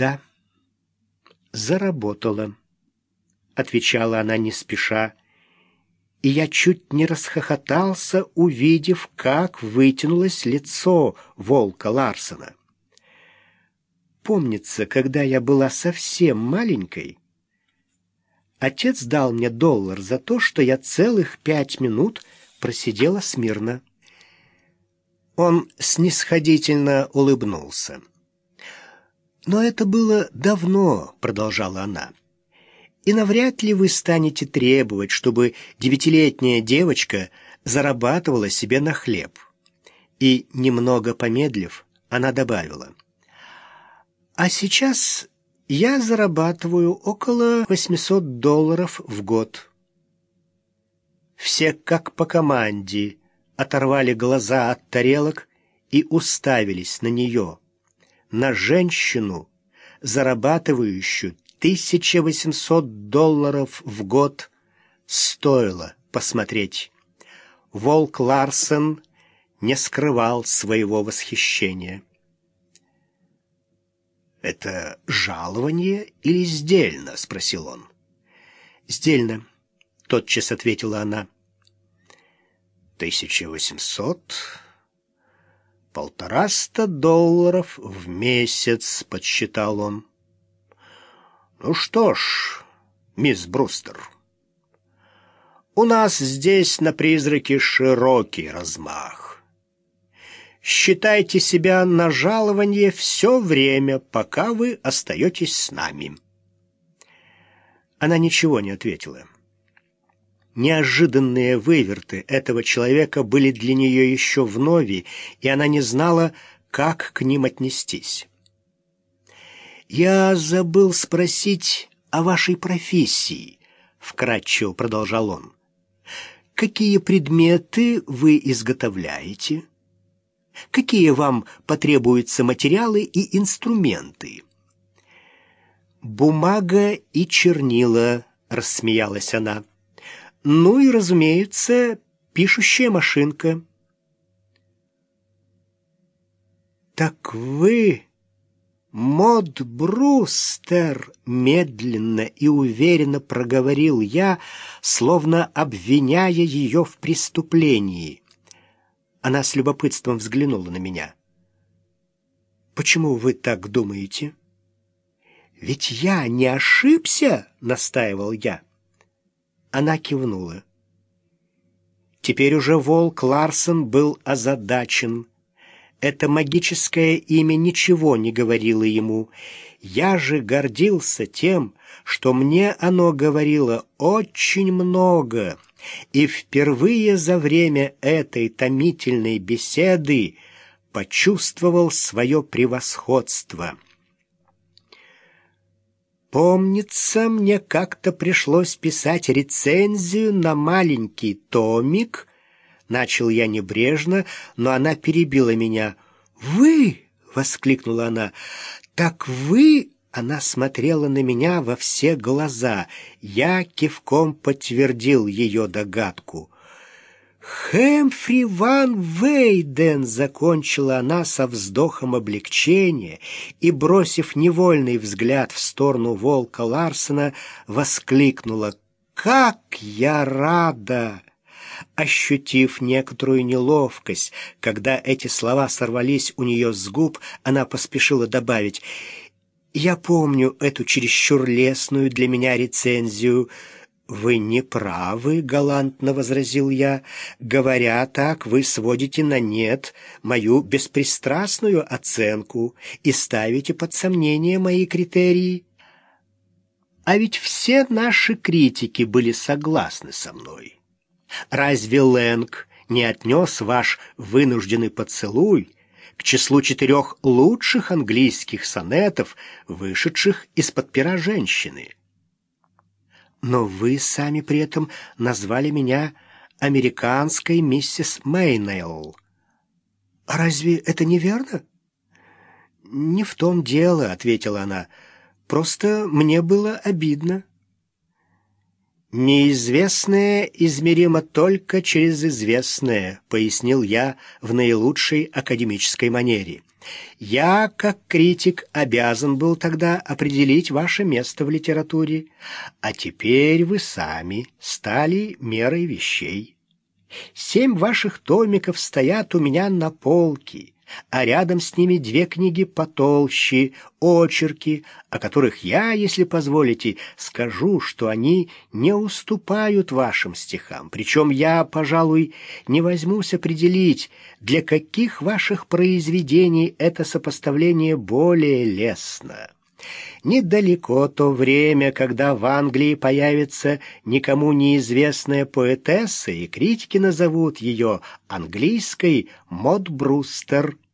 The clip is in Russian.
«Да, заработала», — отвечала она не спеша, и я чуть не расхохотался, увидев, как вытянулось лицо волка Ларсона. Помнится, когда я была совсем маленькой, отец дал мне доллар за то, что я целых пять минут просидела смирно. Он снисходительно улыбнулся. «Но это было давно», — продолжала она. «И навряд ли вы станете требовать, чтобы девятилетняя девочка зарабатывала себе на хлеб». И, немного помедлив, она добавила. «А сейчас я зарабатываю около 800 долларов в год». Все, как по команде, оторвали глаза от тарелок и уставились на нее, на женщину, зарабатывающую 1800 долларов в год, стоило посмотреть. Волк Ларсен не скрывал своего восхищения. «Это жалование или сдельно?» — спросил он. «Сдельно», — тотчас ответила она. Тысяча восемьсот, полтораста долларов в месяц, подсчитал он. Ну что ж, мисс Брустер, у нас здесь на призраке широкий размах. Считайте себя на жалование все время, пока вы остаетесь с нами. Она ничего не ответила. Неожиданные выверты этого человека были для нее еще вновь, и она не знала, как к ним отнестись. «Я забыл спросить о вашей профессии», — вкратчиво продолжал он. «Какие предметы вы изготовляете? Какие вам потребуются материалы и инструменты?» «Бумага и чернила», — рассмеялась она. Ну и, разумеется, пишущая машинка. «Так вы, Мод Брустер!» — медленно и уверенно проговорил я, словно обвиняя ее в преступлении. Она с любопытством взглянула на меня. «Почему вы так думаете?» «Ведь я не ошибся!» — настаивал я. Она кивнула. Теперь уже волк Ларсон был озадачен. Это магическое имя ничего не говорило ему. Я же гордился тем, что мне оно говорило очень много, и впервые за время этой томительной беседы почувствовал свое превосходство. Помнится, мне как-то пришлось писать рецензию на маленький томик. Начал я небрежно, но она перебила меня. «Вы!» — воскликнула она. «Так вы...» Она смотрела на меня во все глаза. Я кивком подтвердил ее догадку. «Хэмфри Ван Вейден!» — закончила она со вздохом облегчения и, бросив невольный взгляд в сторону волка Ларсена, воскликнула «Как я рада!» Ощутив некоторую неловкость, когда эти слова сорвались у нее с губ, она поспешила добавить «Я помню эту чересчур лесную для меня рецензию». «Вы не правы», — галантно возразил я. «Говоря так, вы сводите на нет мою беспристрастную оценку и ставите под сомнение мои критерии». А ведь все наши критики были согласны со мной. Разве Лэнг не отнес ваш вынужденный поцелуй к числу четырех лучших английских сонетов, вышедших из-под пера женщины?» Но вы сами при этом назвали меня американской миссис Мейнелл. А разве это не верно? Не в том дело, ответила она. Просто мне было обидно. «Неизвестное измеримо только через известное», — пояснил я в наилучшей академической манере. Я, как критик, обязан был тогда определить ваше место в литературе, а теперь вы сами стали мерой вещей. Семь ваших томиков стоят у меня на полке, а рядом с ними две книги потолще, очерки, о которых я, если позволите, скажу, что они не уступают вашим стихам. Причем я, пожалуй, не возьмусь определить, для каких ваших произведений это сопоставление более лестно. Недалеко то время, когда в Англии появится никому неизвестная поэтесса, и критики назовут ее английской Мод Брустер –